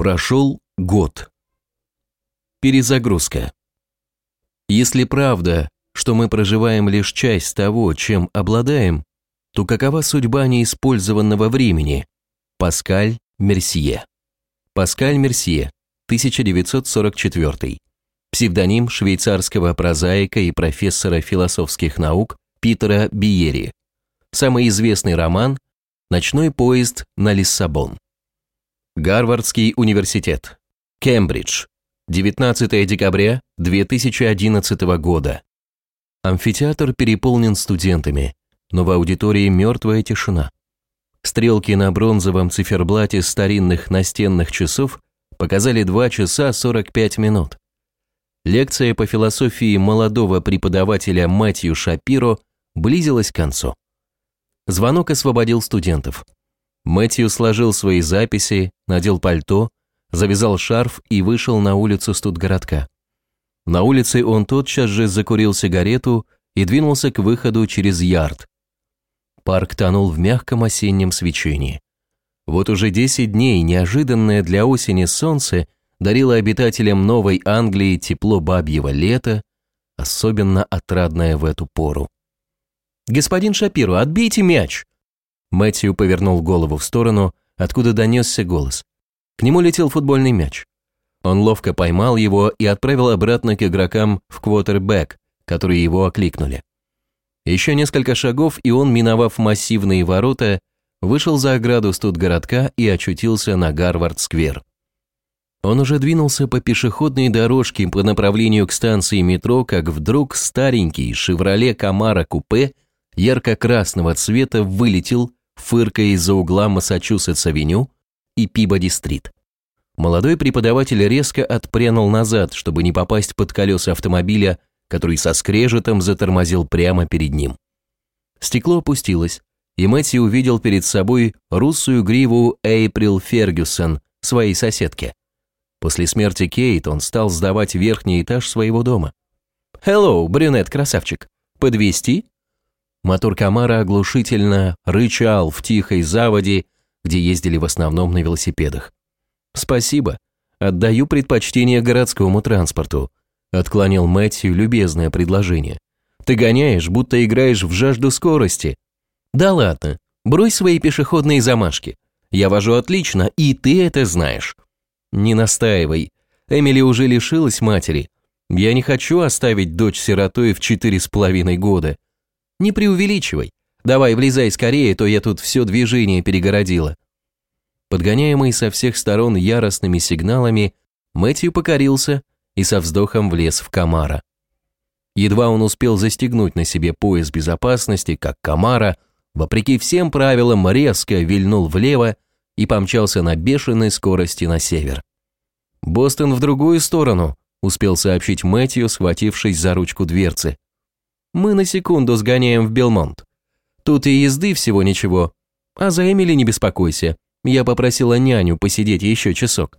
Прошел год. Перезагрузка. Если правда, что мы проживаем лишь часть того, чем обладаем, то какова судьба неиспользованного времени? Паскаль Мерсье. Паскаль Мерсье, 1944. Псевдоним швейцарского прозаика и профессора философских наук Питера Биери. Самый известный роман «Ночной поезд на Лиссабон». Гарвардский университет. Кембридж. 19 декабря 2011 года. Амфитеатр переполнен студентами, но в аудитории мертвая тишина. Стрелки на бронзовом циферблате старинных настенных часов показали 2 часа 45 минут. Лекция по философии молодого преподавателя Матью Шапиро близилась к концу. Звонок освободил студентов. Мэтью сложил свои записи, надел пальто, завязал шарф и вышел на улицу студгородка. На улице он тотчас же закурил сигарету и двинулся к выходу через ярд. Парк тонул в мягком осеннем свечении. Вот уже 10 дней неожиданное для осени солнце дарило обитателям Новой Англии тепло бабьего лета, особенно отрадное в эту пору. «Господин Шапиро, отбейте мяч!» Мэтью повернул голову в сторону, откуда донесся голос. К нему летел футбольный мяч. Он ловко поймал его и отправил обратно к игрокам в квотербек, которые его окликнули. Еще несколько шагов, и он, миновав массивные ворота, вышел за ограду студгородка и очутился на Гарвард-сквер. Он уже двинулся по пешеходной дорожке по направлению к станции метро, как вдруг старенький «Шевроле Камара Купе» ярко-красного цвета вылетел, фыркая из-за угла Массачусетс-авеню и Пибоди-стрит. Молодой преподаватель резко отпрянул назад, чтобы не попасть под колеса автомобиля, который со скрежетом затормозил прямо перед ним. Стекло опустилось, и Мэтью увидел перед собой русую гриву Эйприл Фергюсон, своей соседки. После смерти Кейт он стал сдавать верхний этаж своего дома. «Hello, брюнет-красавчик. Подвести? Мотор Камара оглушительно рычал в тихой заводе, где ездили в основном на велосипедах. «Спасибо. Отдаю предпочтение городскому транспорту», отклонил Мэтью любезное предложение. «Ты гоняешь, будто играешь в жажду скорости». «Да ладно, брось свои пешеходные замашки. Я вожу отлично, и ты это знаешь». «Не настаивай. Эмили уже лишилась матери. Я не хочу оставить дочь сиротой в четыре с половиной года. Не преувеличивай. Давай, влезай скорее, то я тут все движение перегородила. Подгоняемый со всех сторон яростными сигналами, Мэтью покорился и со вздохом влез в комара. Едва он успел застегнуть на себе пояс безопасности, как комара, вопреки всем правилам, резко вильнул влево и помчался на бешеной скорости на север. «Бостон в другую сторону», – успел сообщить Мэтью, схватившись за ручку дверцы. «Мы на секунду сгоняем в Белмонт. Тут и езды всего ничего. А за Эмили не беспокойся. Я попросила няню посидеть еще часок.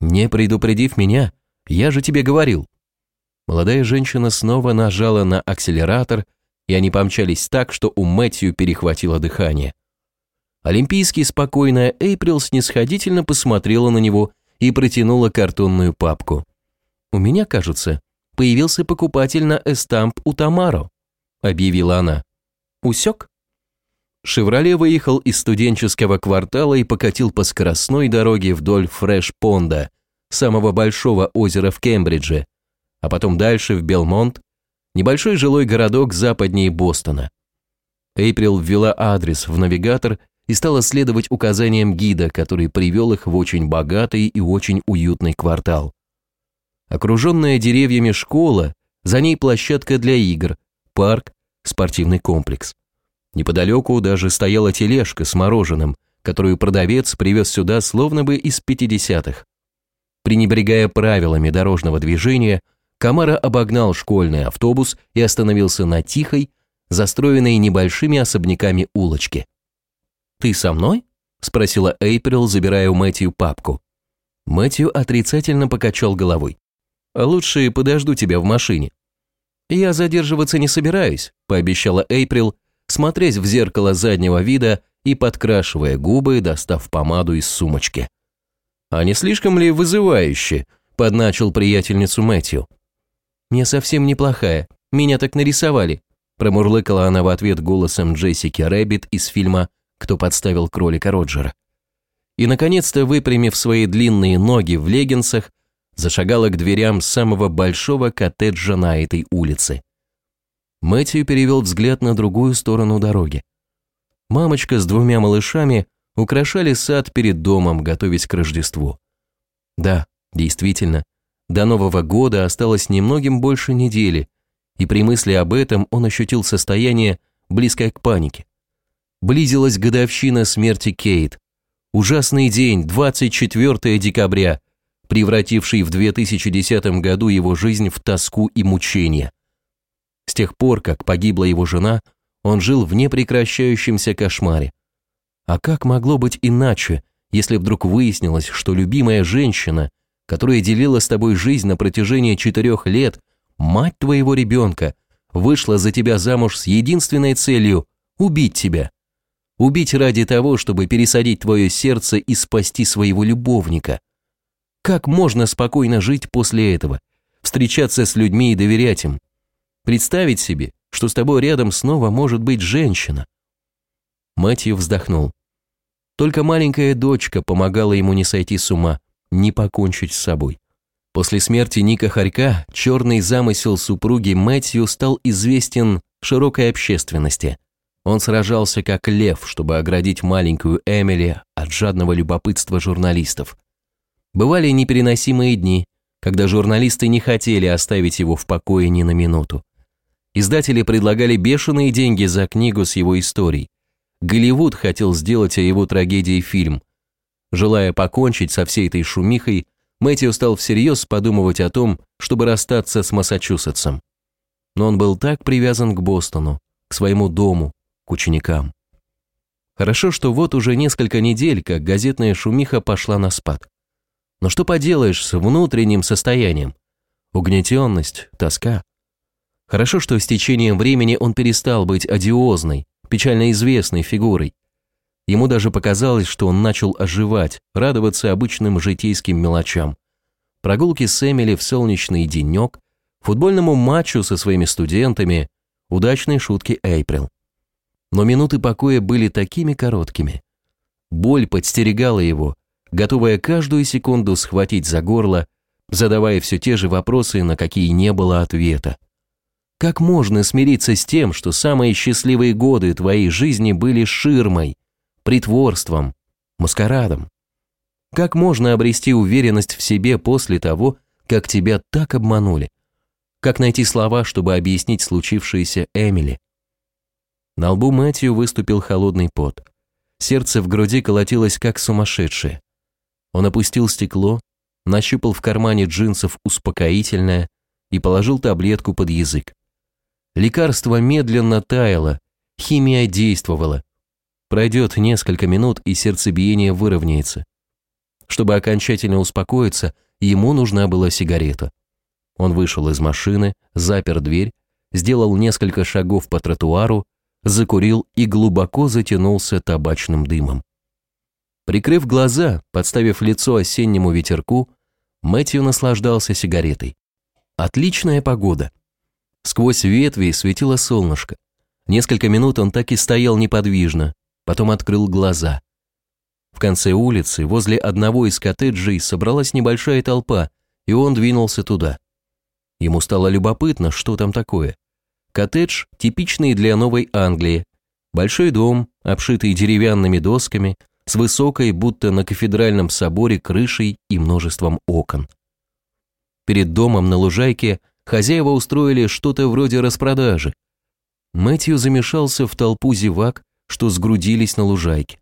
Не предупредив меня, я же тебе говорил. Молодая женщина снова нажала на акселератор, и они помчались так, что у Мэтью перехватило дыхание. Олимпийский спокойная Эйприл снисходительно посмотрела на него и протянула картонную папку. «У меня, кажется, появился покупатель на эстамп у Тамаро», объявила она. «Усек?» «Шевроле» выехал из студенческого квартала и покатил по скоростной дороге вдоль Фреш-Понда, самого большого озера в Кембридже, а потом дальше в Белмонт, небольшой жилой городок западнее Бостона. Эйприл ввела адрес в навигатор и стала следовать указаниям гида, который привел их в очень богатый и очень уютный квартал. Окруженная деревьями школа, за ней площадка для игр, парк, спортивный комплекс. Неподалеку даже стояла тележка с мороженым, которую продавец привез сюда словно бы из 50-х. Пренебрегая правилами дорожного движения, Камара обогнал школьный автобус и остановился на тихой, застроенной небольшими особняками улочке. «Ты со мной?» – спросила Эйприл, забирая у Мэтью папку. Мэтью отрицательно покачал головой. «Лучше подожду тебя в машине». «Я задерживаться не собираюсь», – пообещала Эйприл, смотрясь в зеркало заднего вида и подкрашивая губы, достав помаду из сумочки. «А не слишком ли вызывающе?» – подначил приятельницу Мэтью. «Я совсем неплохая. Меня так нарисовали», – промурлыкала она в ответ голосом Джессики Рэббит из фильма «Кто подставил кролика Роджера». И, наконец-то, выпрямив свои длинные ноги в леггинсах, зашагала к дверям самого большого коттеджа на этой улице. Мэтью перевел взгляд на другую сторону дороги. Мамочка с двумя малышами украшали сад перед домом, готовясь к Рождеству. Да, действительно, до Нового года осталось немногим больше недели, и при мысли об этом он ощутил состояние, близкое к панике. Близилась годовщина смерти Кейт. Ужасный день, 24 декабря, превративший в 2010 году его жизнь в тоску и мучения. С тех пор, как погибла его жена, он жил в непрекращающемся кошмаре. А как могло быть иначе, если вдруг выяснилось, что любимая женщина, которая делила с тобой жизнь на протяжении четырех лет, мать твоего ребенка, вышла за тебя замуж с единственной целью – убить тебя. Убить ради того, чтобы пересадить твое сердце и спасти своего любовника. Как можно спокойно жить после этого? Встречаться с людьми и доверять им? Представить себе, что с тобой рядом снова может быть женщина. Мэтью вздохнул. Только маленькая дочка помогала ему не сойти с ума, не покончить с собой. После смерти Ника Харька черный замысел супруги Мэтью стал известен широкой общественности. Он сражался как лев, чтобы оградить маленькую Эмили от жадного любопытства журналистов. Бывали непереносимые дни, когда журналисты не хотели оставить его в покое ни на минуту. Издатели предлагали бешеные деньги за книгу с его историей. Голливуд хотел сделать о его трагедии фильм. Желая покончить со всей этой шумихой, Мэтью стал всерьез подумывать о том, чтобы расстаться с Массачусетсом. Но он был так привязан к Бостону, к своему дому, к ученикам. Хорошо, что вот уже несколько недель, как газетная шумиха пошла на спад. Но что поделаешь с внутренним состоянием? Угнетенность, тоска. Хорошо, что с течением времени он перестал быть одиозной, печально известной фигурой. Ему даже показалось, что он начал оживать, радоваться обычным житейским мелочам. Прогулки с Эмили в солнечный денек, футбольному матчу со своими студентами, удачной шутки Эйприл. Но минуты покоя были такими короткими. Боль подстерегала его, готовая каждую секунду схватить за горло, задавая все те же вопросы, на какие не было ответа. Как можно смириться с тем, что самые счастливые годы твоей жизни были ширмой, притворством, маскарадом? Как можно обрести уверенность в себе после того, как тебя так обманули? Как найти слова, чтобы объяснить случившееся Эмили? На лбу Мэтью выступил холодный пот. Сердце в груди колотилось как сумасшедшее. Он опустил стекло, нащупал в кармане джинсов успокоительное и положил таблетку под язык. Лекарство медленно таяло, химия действовала. Пройдет несколько минут, и сердцебиение выровняется. Чтобы окончательно успокоиться, ему нужна была сигарета. Он вышел из машины, запер дверь, сделал несколько шагов по тротуару, закурил и глубоко затянулся табачным дымом. Прикрыв глаза, подставив лицо осеннему ветерку, Мэтью наслаждался сигаретой. Отличная погода. Сквозь ветви светило солнышко. Несколько минут он так и стоял неподвижно, потом открыл глаза. В конце улицы, возле одного из коттеджей, собралась небольшая толпа, и он двинулся туда. Ему стало любопытно, что там такое. Коттедж, типичный для Новой Англии. Большой дом, обшитый деревянными досками, с высокой, будто на кафедральном соборе, крышей и множеством окон. Перед домом на лужайке хозяева устроили что-то вроде распродажи. Мэтью замешался в толпу зевак, что сгрудились на лужайке.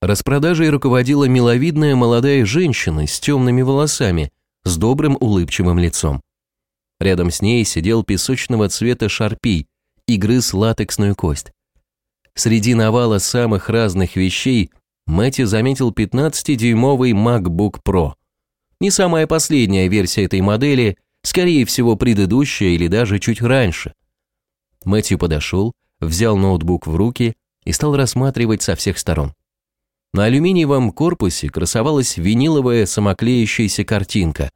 Распродажей руководила миловидная молодая женщина с темными волосами, с добрым улыбчивым лицом. Рядом с ней сидел песочного цвета шарпий и грыз латексную кость. Среди навала самых разных вещей Мэтью заметил 15-дюймовый MacBook Pro. Не самая последняя версия этой модели – Скорее всего, предыдущая или даже чуть раньше. Мэтью подошел, взял ноутбук в руки и стал рассматривать со всех сторон. На алюминиевом корпусе красовалась виниловая самоклеящаяся картинка.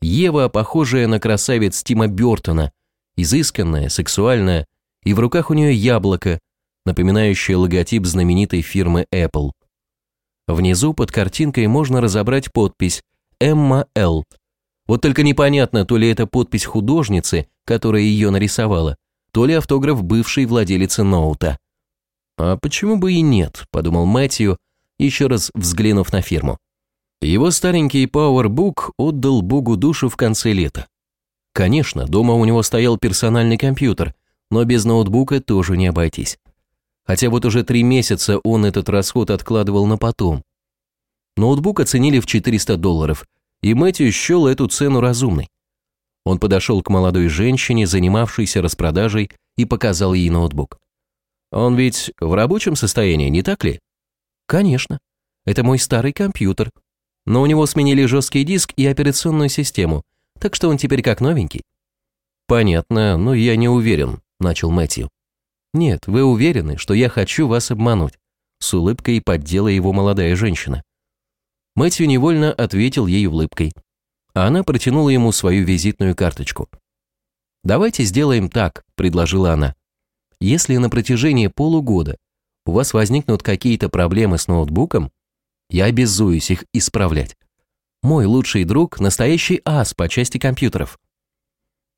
Ева, похожая на красавец Тима Бертона, изысканная, сексуальная, и в руках у нее яблоко, напоминающее логотип знаменитой фирмы Apple. Внизу под картинкой можно разобрать подпись «Эмма Л». Вот только непонятно, то ли это подпись художницы, которая ее нарисовала, то ли автограф бывшей владелицы ноута. «А почему бы и нет?» – подумал Мэтью, еще раз взглянув на фирму. Его старенький PowerBook отдал Богу душу в конце лета. Конечно, дома у него стоял персональный компьютер, но без ноутбука тоже не обойтись. Хотя вот уже три месяца он этот расход откладывал на потом. Ноутбук оценили в 400 долларов, и Мэтью счел эту цену разумной. Он подошел к молодой женщине, занимавшейся распродажей, и показал ей ноутбук. Он ведь в рабочем состоянии, не так ли? Конечно. Это мой старый компьютер. Но у него сменили жесткий диск и операционную систему, так что он теперь как новенький. Понятно, но я не уверен, начал Мэтью. «Нет, вы уверены, что я хочу вас обмануть?» С улыбкой поддела его молодая женщина. Мэтью невольно ответил ей улыбкой. А она протянула ему свою визитную карточку. «Давайте сделаем так», – предложила она. «Если на протяжении полугода у вас возникнут какие-то проблемы с ноутбуком, я обязуюсь их исправлять. Мой лучший друг – настоящий ас по части компьютеров.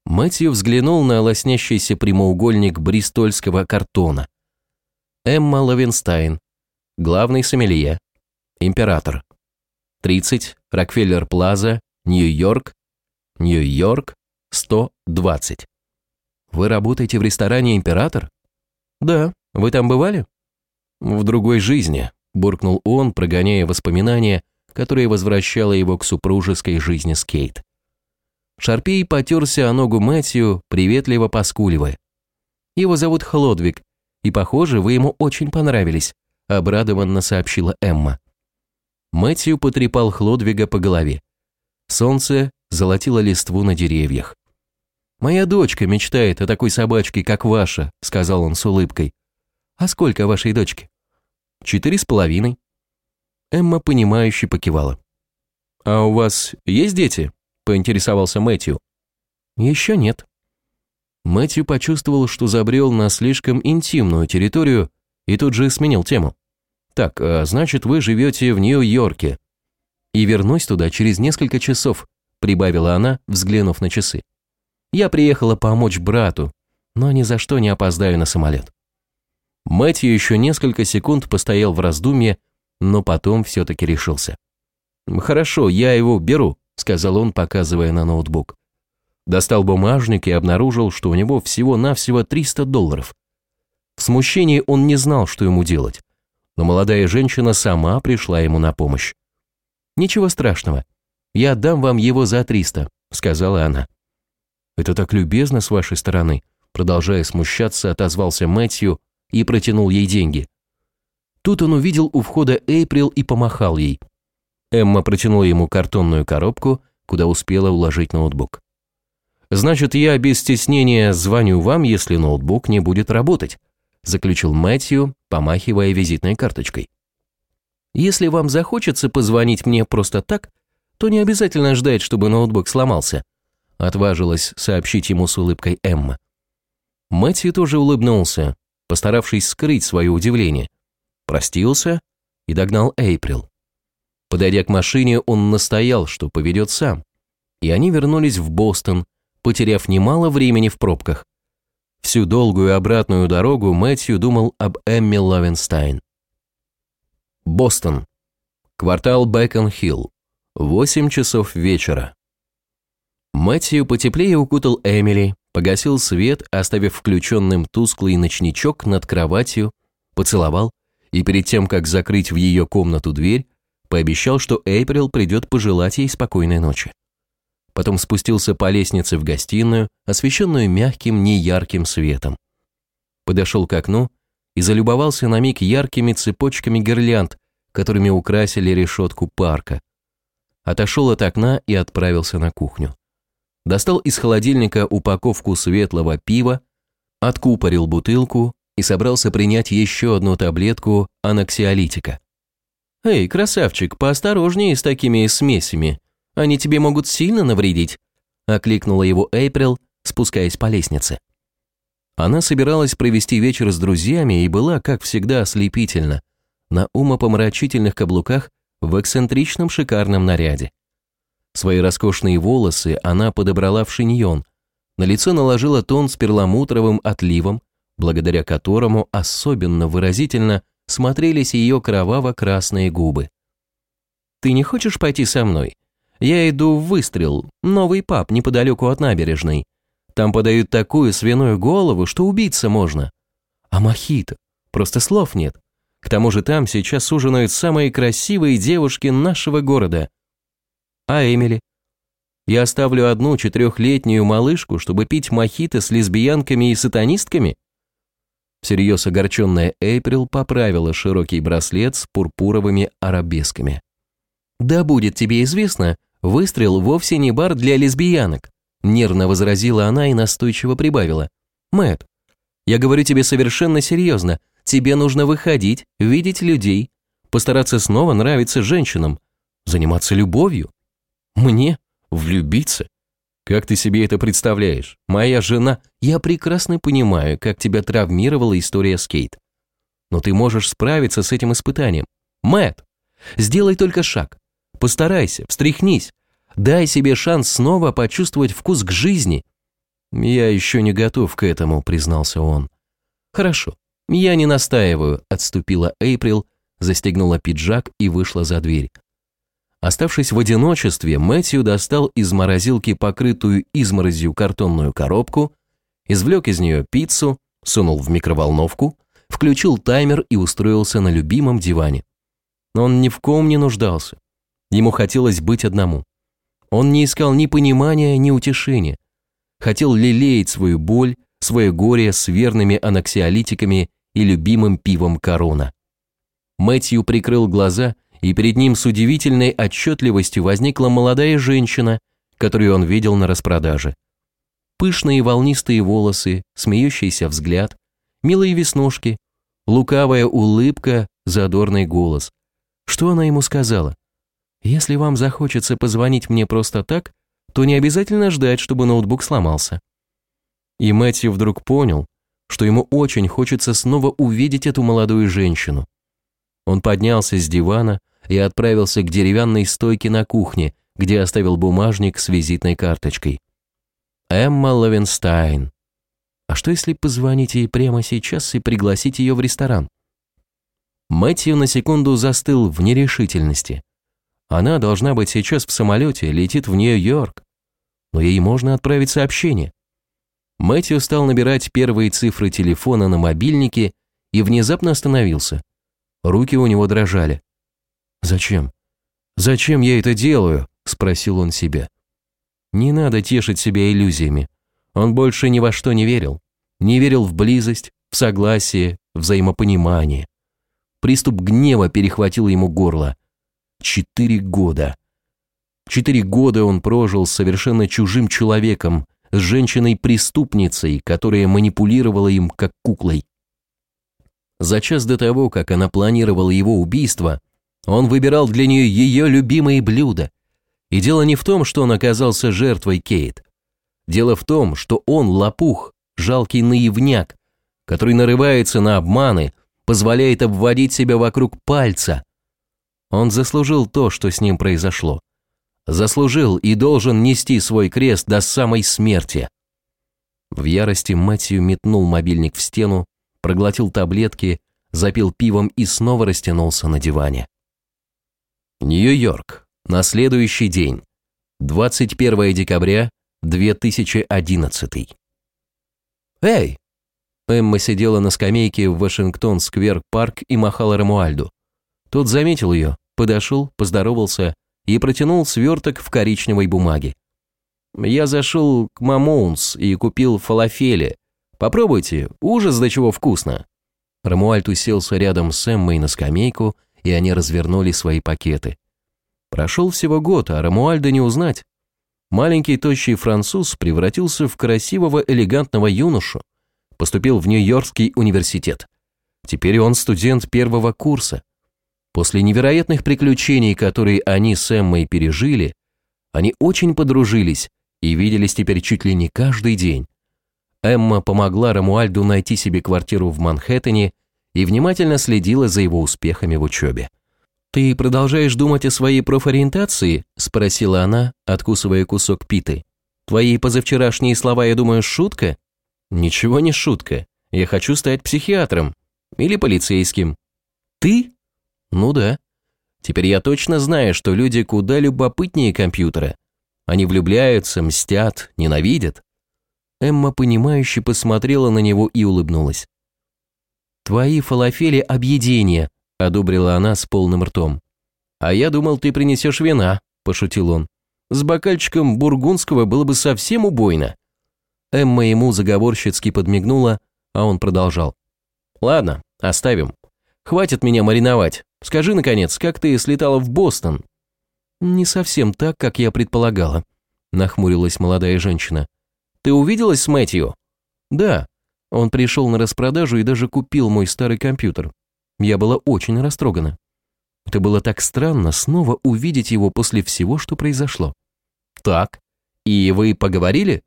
Мэтью взглянул на лоснящийся прямоугольник бристольского картона. Эмма Лавенстайн, главный сомелье, император. 30, Рокфеллер Плаза, Нью-Йорк, Нью-Йорк, 120. Вы работаете в ресторане «Император»? Да, вы там бывали? В другой жизни, буркнул он, прогоняя воспоминания, которые возвращали его к супружеской жизни с Кейт. Шарпей потерся о ногу Мэтью, приветливо поскуливая. «Его зовут Хлодвиг, и, похоже, вы ему очень понравились», обрадованно сообщила Эмма. Мэтью потрепал Хлодвига по голове. Солнце золотило листву на деревьях. «Моя дочка мечтает о такой собачке, как ваша», сказал он с улыбкой. «А сколько вашей дочке?» «Четыре с половиной». Эмма, понимающе покивала. «А у вас есть дети?» Поинтересовался Мэтью. Еще нет. Мэтью почувствовал, что забрел на слишком интимную территорию и тут же сменил тему. Так, а значит, вы живете в Нью-Йорке. И вернусь туда через несколько часов, прибавила она, взглянув на часы. Я приехала помочь брату, но ни за что не опоздаю на самолет. Мэтью еще несколько секунд постоял в раздумье, но потом все-таки решился. «Хорошо, я его беру», сказал он, показывая на ноутбук. Достал бумажник и обнаружил, что у него всего-навсего 300 долларов. В смущении он не знал, что ему делать, но молодая женщина сама пришла ему на помощь. «Ничего страшного, я отдам вам его за 300», сказала она. «Это так любезно с вашей стороны», продолжая смущаться, отозвался Мэтью и протянул ей деньги. Тут он увидел у входа Эйприл и помахал ей. Эмма протянула ему картонную коробку, куда успела уложить ноутбук. «Значит, я без стеснения звоню вам, если ноутбук не будет работать», заключил Мэтью, помахивая визитной карточкой. «Если вам захочется позвонить мне просто так, то не обязательно ждать, чтобы ноутбук сломался», отважилась сообщить ему с улыбкой Эмма. Мэтью тоже улыбнулся, постаравшись скрыть свое удивление. Простился и догнал Эйприл. Подойдя к машине, он настоял, что поведет сам. И они вернулись в Бостон, потеряв немало времени в пробках. Всю долгую обратную дорогу Мэтью думал об Эмме Лавенстайн. Бостон. Квартал Бикон-Хилл. Восемь часов вечера. Мэтью потеплее укутал Эмили, погасил свет, оставив включенным тусклый ночничок над кроватью, поцеловал и перед тем, как закрыть в ее комнату дверь, Пообещал, что Эйприл придет пожелать ей спокойной ночи. Потом спустился по лестнице в гостиную, освещенную мягким, неярким светом. Подошел к окну и залюбовался на миг яркими цепочками гирлянд, которыми украсили решетку парка. Отошел от окна и отправился на кухню. Достал из холодильника упаковку светлого пива, откупорил бутылку и собрался принять еще одну таблетку анаксиолитика. «Эй, красавчик, поосторожнее с такими смесями. Они тебе могут сильно навредить», – окликнула его Эйприл, спускаясь по лестнице. Она собиралась провести вечер с друзьями и была, как всегда, ослепительна, на умопомрачительных каблуках в эксцентричном шикарном наряде. Свои роскошные волосы она подобрала в шиньон, на лицо наложила тон с перламутровым отливом, благодаря которому особенно выразительно смотрелись ее кроваво-красные губы. «Ты не хочешь пойти со мной? Я иду в выстрел, новый паб неподалеку от набережной. Там подают такую свиную голову, что убиться можно. А мохито? Просто слов нет. К тому же там сейчас ужинают самые красивые девушки нашего города. А Эмили? Я оставлю одну четырехлетнюю малышку, чтобы пить мохито с лесбиянками и сатанистками? Всерьез огорченная Эйприл поправила широкий браслет с пурпуровыми арабесками. «Да будет тебе известно, выстрел вовсе не бар для лесбиянок», нервно возразила она и настойчиво прибавила. Мэт, я говорю тебе совершенно серьезно, тебе нужно выходить, видеть людей, постараться снова нравиться женщинам, заниматься любовью. Мне? Влюбиться? Как ты себе это представляешь? Моя жена... Я прекрасно понимаю, как тебя травмировала история с Кейт. Но ты можешь справиться с этим испытанием. Мэт, сделай только шаг. Постарайся, встряхнись. Дай себе шанс снова почувствовать вкус к жизни. Я еще не готов к этому, признался он. Хорошо, я не настаиваю, отступила Эйприл, застегнула пиджак и вышла за дверь. Оставшись в одиночестве, Мэтью достал из морозилки покрытую изморозью картонную коробку, извлек из нее пиццу, сунул в микроволновку, включил таймер и устроился на любимом диване. Но он ни в ком не нуждался. Ему хотелось быть одному. Он не искал ни понимания, ни утешения. Хотел лелеять свою боль, свое горе с верными анаксиолитиками и любимым пивом корона. Мэтью прикрыл глаза и перед ним с удивительной отчетливостью возникла молодая женщина, которую он видел на распродаже. Пышные волнистые волосы, смеющийся взгляд, милые веснушки, лукавая улыбка, задорный голос. Что она ему сказала? «Если вам захочется позвонить мне просто так, то не обязательно ждать, чтобы ноутбук сломался». И Мэтью вдруг понял, что ему очень хочется снова увидеть эту молодую женщину. Он поднялся с дивана, и отправился к деревянной стойке на кухне, где оставил бумажник с визитной карточкой. Эмма Лавенстайн. А что если позвонить ей прямо сейчас и пригласить ее в ресторан? Мэтью на секунду застыл в нерешительности. Она должна быть сейчас в самолете, летит в Нью-Йорк. Но ей можно отправить сообщение. Мэтью стал набирать первые цифры телефона на мобильнике и внезапно остановился. Руки у него дрожали. Зачем? Зачем я это делаю? Спросил он себя. Не надо тешить себя иллюзиями. Он больше ни во что не верил. Не верил в близость, в согласие, взаимопонимание. Приступ гнева перехватил ему горло. Четыре года. Четыре года он прожил с совершенно чужим человеком, с женщиной-преступницей, которая манипулировала им как куклой. За час до того, как она планировала его убийство, он выбирал для нее ее любимые блюда. И дело не в том, что он оказался жертвой Кейт. Дело в том, что он лопух, жалкий наивняк, который нарывается на обманы, позволяет обводить себя вокруг пальца. Он заслужил то, что с ним произошло. Заслужил и должен нести свой крест до самой смерти. В ярости Мэтью метнул мобильник в стену, проглотил таблетки, запил пивом и снова растянулся на диване. Нью-Йорк. На следующий день. 21 декабря 2011. «Эй!» Эмма сидела на скамейке в Вашингтон-сквер-парк и махала Рамуальду. Тот заметил ее, подошел, поздоровался и протянул сверток в коричневой бумаге. «Я зашел к Мамоунс и купил фалафели. Попробуйте, ужас до чего вкусно!» Рамуальд уселся рядом с Эммой на скамейку и они развернули свои пакеты. Прошел всего год, а Рамуальда не узнать. Маленький тощий француз превратился в красивого элегантного юношу, поступил в Нью-Йоркский университет. Теперь он студент первого курса. После невероятных приключений, которые они с Эммой пережили, они очень подружились и виделись теперь чуть ли не каждый день. Эмма помогла Рамуальду найти себе квартиру в Манхэттене и внимательно следила за его успехами в учебе. «Ты продолжаешь думать о своей профориентации?» – спросила она, откусывая кусок питы. «Твои позавчерашние слова, я думаю, шутка?» «Ничего не шутка. Я хочу стать психиатром. Или полицейским». «Ты?» «Ну да. Теперь я точно знаю, что люди куда любопытнее компьютера. Они влюбляются, мстят, ненавидят». Эмма, понимающе посмотрела на него и улыбнулась. «Твои фалафели – объедение», – одобрила она с полным ртом. «А я думал, ты принесешь вина», – пошутил он. «С бокальчиком бургундского было бы совсем убойно». Эмма ему заговорщицки подмигнула, а он продолжал. «Ладно, оставим. Хватит меня мариновать. Скажи, наконец, как ты слетала в Бостон?» «Не совсем так, как я предполагала», – нахмурилась молодая женщина. «Ты увиделась с Мэтью?» «Да. Он пришел на распродажу и даже купил мой старый компьютер. Я была очень растрогана. Это было так странно снова увидеть его после всего, что произошло. Так, и вы поговорили?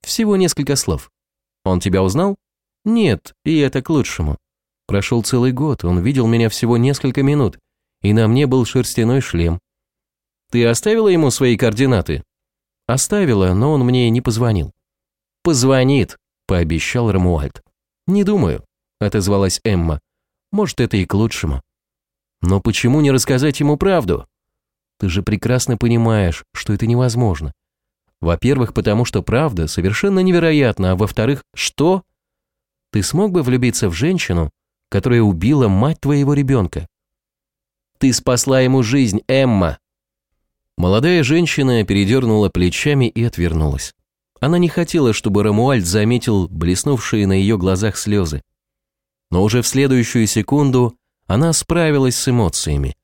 Всего несколько слов. Он тебя узнал? Нет, и это к лучшему. Прошел целый год, он видел меня всего несколько минут, и на мне был шерстяной шлем. Ты оставила ему свои координаты? Оставила, но он мне не позвонил. Позвонит, пообещал Рамуальд. «Не думаю», – отозвалась Эмма. «Может, это и к лучшему». «Но почему не рассказать ему правду?» «Ты же прекрасно понимаешь, что это невозможно. Во-первых, потому что правда совершенно невероятна, а во-вторых, что? Ты смог бы влюбиться в женщину, которая убила мать твоего ребенка?» «Ты спасла ему жизнь, Эмма!» Молодая женщина передернула плечами и отвернулась. Она не хотела, чтобы Рамуальд заметил блеснувшие на ее глазах слезы. Но уже в следующую секунду она справилась с эмоциями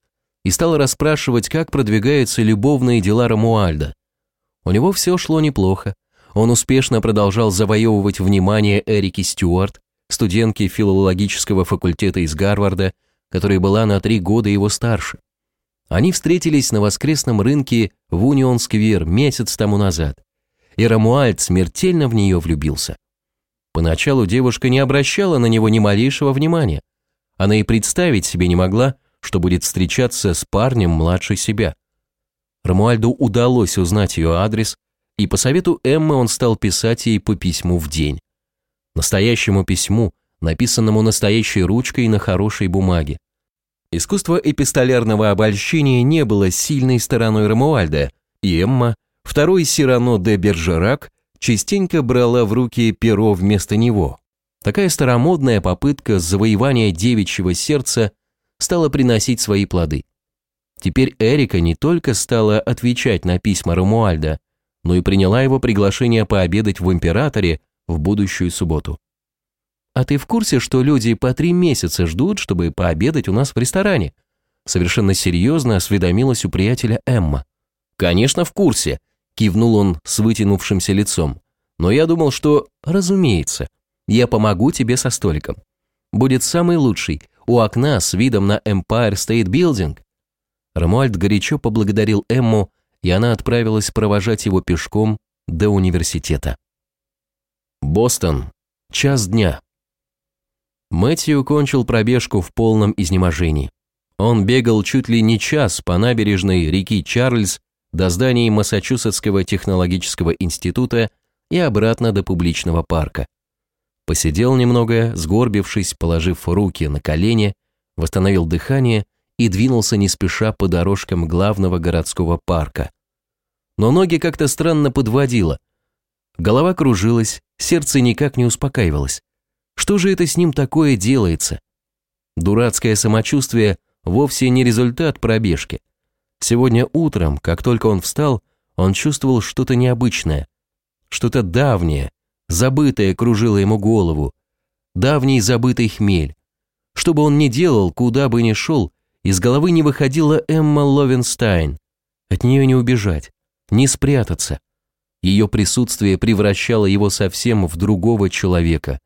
и стала расспрашивать, как продвигаются любовные дела Рамуальда. У него все шло неплохо. Он успешно продолжал завоевывать внимание Эрики Стюарт, студентки филологического факультета из Гарварда, которая была на три года его старше. Они встретились на воскресном рынке в Унион-сквер месяц тому назад и Рамуальд смертельно в нее влюбился. Поначалу девушка не обращала на него ни малейшего внимания. Она и представить себе не могла, что будет встречаться с парнем младше себя. Рамуальду удалось узнать ее адрес, и по совету Эммы он стал писать ей по письму в день. Настоящему письму, написанному настоящей ручкой на хорошей бумаге. Искусство эпистолярного обольщения не было сильной стороной Рамуальда, и Эмма Второй Сирано де Бержерак частенько брала в руки перо вместо него. Такая старомодная попытка завоевания девичьего сердца стала приносить свои плоды. Теперь Эрика не только стала отвечать на письма Рамуальда, но и приняла его приглашение пообедать в Императоре в будущую субботу. «А ты в курсе, что люди по три месяца ждут, чтобы пообедать у нас в ресторане?» Совершенно серьезно осведомилась у приятеля Эмма. «Конечно, в курсе», Кивнул он с вытянувшимся лицом. Но я думал, что, разумеется, я помогу тебе со столиком. Будет самый лучший, у окна с видом на Empire State Building. Рамуальд горячо поблагодарил Эмму, и она отправилась провожать его пешком до университета. Бостон. Час дня. Мэтью кончил пробежку в полном изнеможении. Он бегал чуть ли не час по набережной реки Чарльз до зданий Массачусетского технологического института и обратно до публичного парка. Посидел немного, сгорбившись, положив руки на колени, восстановил дыхание и двинулся не спеша по дорожкам главного городского парка. Но ноги как-то странно подводило. Голова кружилась, сердце никак не успокаивалось. Что же это с ним такое делается? Дурацкое самочувствие вовсе не результат пробежки – Сегодня утром, как только он встал, он чувствовал что-то необычное, что-то давнее, забытое кружило ему голову, давний забытый хмель. Что бы он ни делал, куда бы ни шел, из головы не выходила Эмма Ловенстайн. От нее не убежать, не спрятаться. Ее присутствие превращало его совсем в другого человека,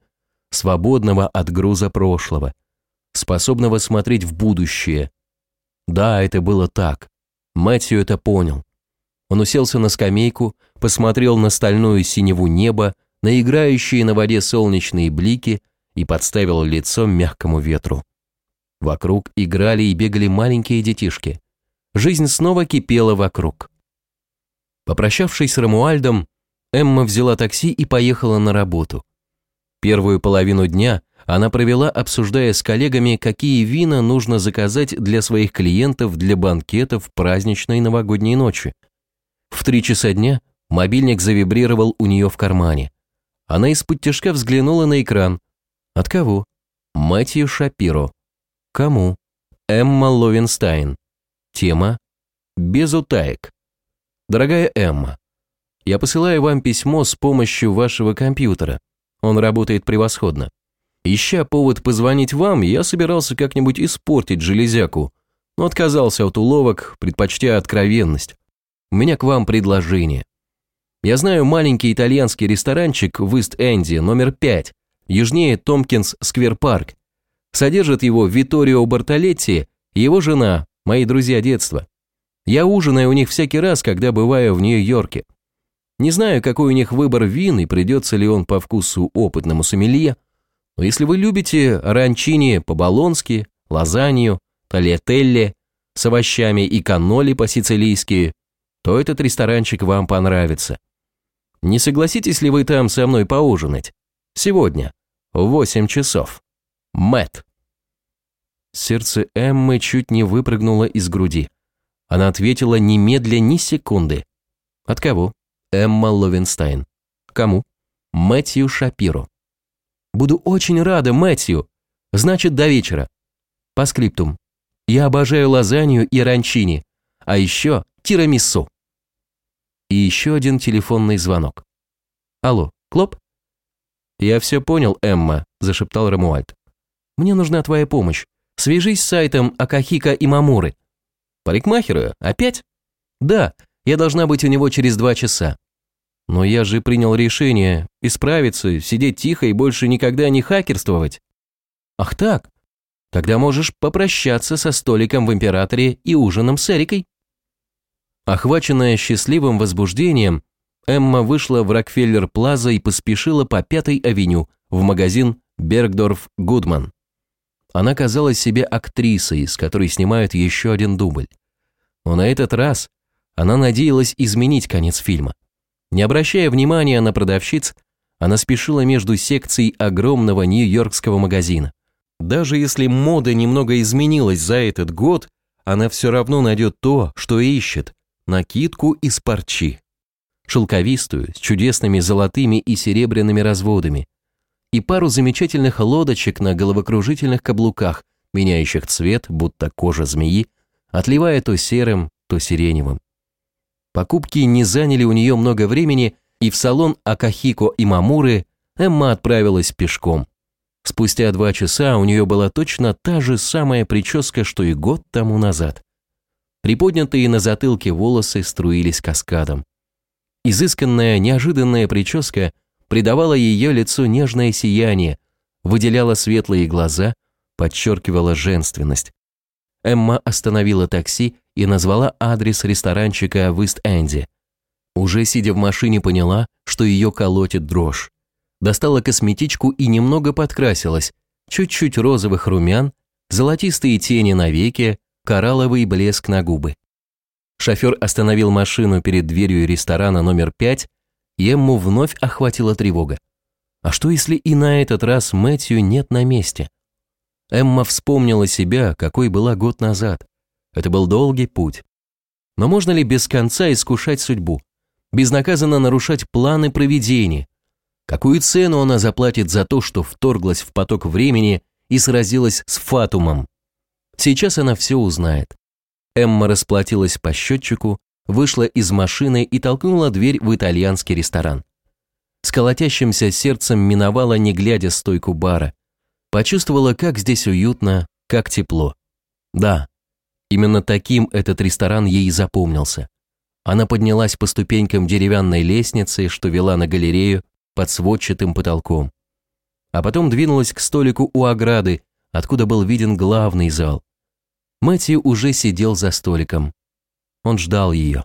свободного от груза прошлого, способного смотреть в будущее, Да, это было так. Мэтью это понял. Он уселся на скамейку, посмотрел на стальную синеву неба, на играющие на воде солнечные блики и подставил лицо мягкому ветру. Вокруг играли и бегали маленькие детишки. Жизнь снова кипела вокруг. Попрощавшись с Рамуальдом, Эмма взяла такси и поехала на работу. Первую половину дня она провела, обсуждая с коллегами, какие вина нужно заказать для своих клиентов для банкетов праздничной новогодней ночи. В три часа дня мобильник завибрировал у нее в кармане. Она из-под тяжка взглянула на экран. От кого? Мэтью Шапиро. Кому? Эмма Ловенстайн. Тема? Без утаек. Дорогая Эмма, я посылаю вам письмо с помощью вашего компьютера. Он работает превосходно. Ища повод позвонить вам, я собирался как-нибудь испортить железяку, но отказался от уловок, предпочтя откровенность. У меня к вам предложение. Я знаю маленький итальянский ресторанчик в Ист-Энди, номер 5, южнее Томпкинс Сквер Парк. Содержит его Виторио Бартолетти и его жена, мои друзья детства. Я ужинаю у них всякий раз, когда бываю в Нью-Йорке. Не знаю, какой у них выбор вин и придется ли он по вкусу опытному сомелье, но если вы любите ранчини по-болонски, лазанью, тольятелле с овощами и каноли по-сицилийски, то этот ресторанчик вам понравится. Не согласитесь ли вы там со мной поужинать? Сегодня, в 8 часов. Мэт. Сердце Эммы чуть не выпрыгнуло из груди. Она ответила немедля ни секунды. От кого? Эмма Ловенстайн. Кому? Мэтью Шапиро. Буду очень рада, Мэтью. Значит, до вечера. По скриптум. Я обожаю лазанью и ранчини, а еще тирамису. И еще один телефонный звонок. Алло, Клоп? Я все понял, Эмма, зашептал Рамуальд. Мне нужна твоя помощь. Свяжись с сайтом Акахика и Мамуры. Парикмахеру? Опять? Да, я должна быть у него через два часа. Но я же принял решение исправиться, сидеть тихо и больше никогда не хакерствовать. Ах так? Тогда можешь попрощаться со столиком в Императоре и ужином с Эрикой. Охваченная счастливым возбуждением, Эмма вышла в Рокфеллер Плаза и поспешила по Пятой авеню в магазин Бергдорф Гудман. Она казалась себе актрисой, с которой снимают еще один дубль. Но на этот раз она надеялась изменить конец фильма. Не обращая внимания на продавщиц, она спешила между секцией огромного нью-йоркского магазина. Даже если мода немного изменилась за этот год, она все равно найдет то, что ищет – накидку из парчи. Шелковистую, с чудесными золотыми и серебряными разводами. И пару замечательных лодочек на головокружительных каблуках, меняющих цвет, будто кожа змеи, отливая то серым, то сиреневым. Покупки не заняли у нее много времени, и в салон Акахико и Мамуры Эмма отправилась пешком. Спустя два часа у нее была точно та же самая прическа, что и год тому назад. Приподнятые на затылке волосы струились каскадом. Изысканная, неожиданная прическа придавала ее лицу нежное сияние, выделяла светлые глаза, подчеркивала женственность. Эмма остановила такси и назвала адрес ресторанчика в Ист-Энде. Уже сидя в машине поняла, что ее колотит дрожь. Достала косметичку и немного подкрасилась. Чуть-чуть розовых румян, золотистые тени на веке, коралловый блеск на губы. Шофер остановил машину перед дверью ресторана номер 5, и Эмму вновь охватила тревога. А что если и на этот раз Мэтью нет на месте? Эмма вспомнила себя, какой была год назад. Это был долгий путь. Но можно ли без конца искушать судьбу? Безнаказанно нарушать планы проведения? Какую цену она заплатит за то, что вторглась в поток времени и сразилась с Фатумом? Сейчас она все узнает. Эмма расплатилась по счетчику, вышла из машины и толкнула дверь в итальянский ресторан. С колотящимся сердцем миновала, не глядя, стойку бара. Почувствовала, как здесь уютно, как тепло. Да, Именно таким этот ресторан ей запомнился. Она поднялась по ступенькам деревянной лестницы, что вела на галерею под сводчатым потолком. А потом двинулась к столику у ограды, откуда был виден главный зал. Мэтью уже сидел за столиком. Он ждал ее.